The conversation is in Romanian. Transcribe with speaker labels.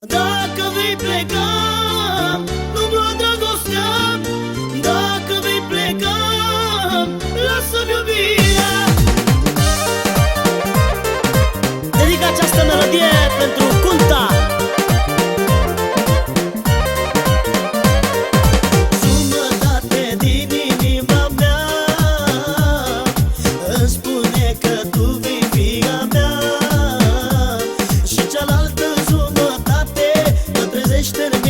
Speaker 1: Dacă vei pleca Nu-mi lua dragostea. Dacă vei pleca Lasă-mi iubirea. Dedic această melodie pentru Cunta. Jumătate din inima mea Îmi spune că tu vei mea